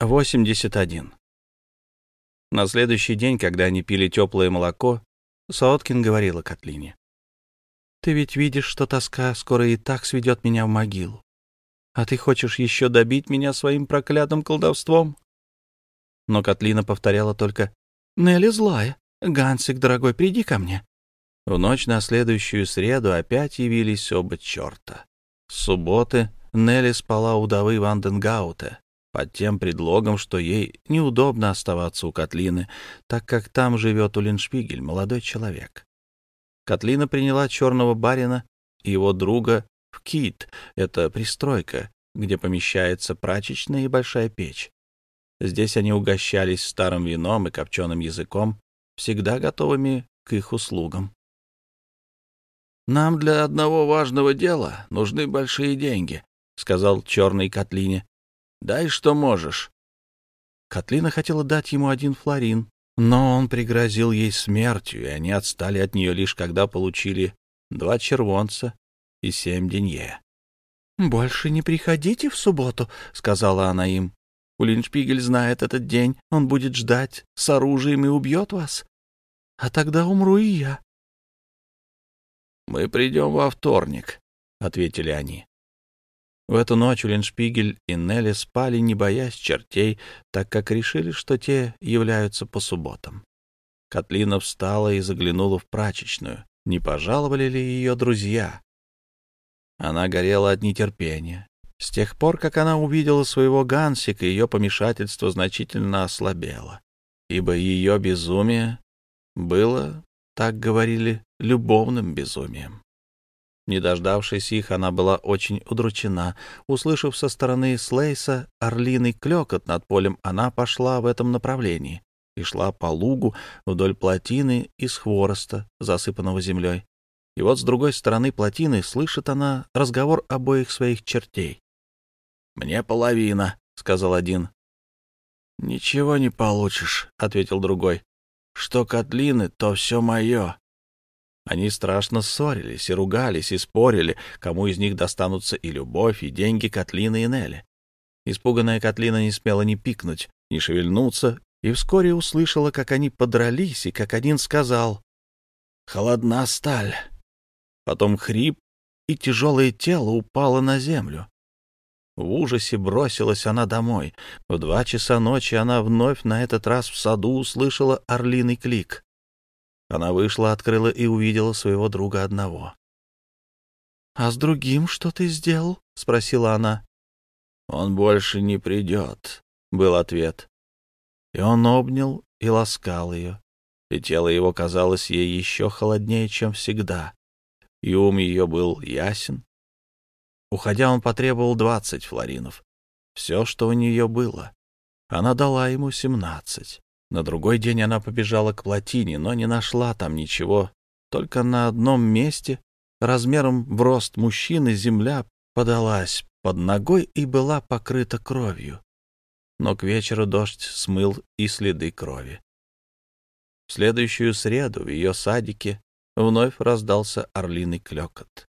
81. На следующий день, когда они пили теплое молоко, Сооткин говорила Котлине. «Ты ведь видишь, что тоска скоро и так сведет меня в могилу. А ты хочешь еще добить меня своим проклятым колдовством?» Но Котлина повторяла только «Нелли злая. Гансик, дорогой, приди ко мне». В ночь на следующую среду опять явились оба черта. С субботы Нелли спала у давы Ванденгаута, под тем предлогом, что ей неудобно оставаться у Котлины, так как там живет Улиншпигель, молодой человек. Котлина приняла черного барина и его друга в Кит, это пристройка, где помещается прачечная и большая печь. Здесь они угощались старым вином и копченым языком, всегда готовыми к их услугам. «Нам для одного важного дела нужны большие деньги», — сказал черный Котлине. Дай, что можешь. Котлина хотела дать ему один флорин, но он пригрозил ей смертью, и они отстали от нее лишь когда получили два червонца и семь денье. — Больше не приходите в субботу, — сказала она им. — Улиншпигель знает этот день, он будет ждать с оружием и убьет вас. А тогда умру и я. — Мы придем во вторник, — ответили они. В эту ночь Леншпигель и Нелли спали, не боясь чертей, так как решили, что те являются по субботам. Котлина встала и заглянула в прачечную. Не пожаловали ли ее друзья? Она горела от нетерпения. С тех пор, как она увидела своего Гансика, ее помешательство значительно ослабело, ибо ее безумие было, так говорили, любовным безумием. Не дождавшись их, она была очень удручена. Услышав со стороны Слейса орлиный клекот над полем, она пошла в этом направлении и шла по лугу вдоль плотины из хвороста, засыпанного землей. И вот с другой стороны плотины слышит она разговор обоих своих чертей. «Мне половина», — сказал один. «Ничего не получишь», — ответил другой. «Что котлины, то все мое. Они страшно ссорились и ругались, и спорили, кому из них достанутся и любовь, и деньги Котлины и Нелли. Испуганная Котлина не смела ни пикнуть, ни шевельнуться, и вскоре услышала, как они подрались, и как один сказал «Холодна сталь». Потом хрип, и тяжелое тело упало на землю. В ужасе бросилась она домой. В два часа ночи она вновь на этот раз в саду услышала орлиный клик. Она вышла, открыла и увидела своего друга одного. — А с другим что ты сделал? — спросила она. — Он больше не придет, — был ответ. И он обнял и ласкал ее, и тело его казалось ей еще холоднее, чем всегда, и ум ее был ясен. Уходя, он потребовал двадцать флоринов, все, что у нее было. Она дала ему семнадцать. На другой день она побежала к плотине, но не нашла там ничего. Только на одном месте, размером в рост мужчины, земля подалась под ногой и была покрыта кровью. Но к вечеру дождь смыл и следы крови. В следующую среду в ее садике вновь раздался орлиный клекот.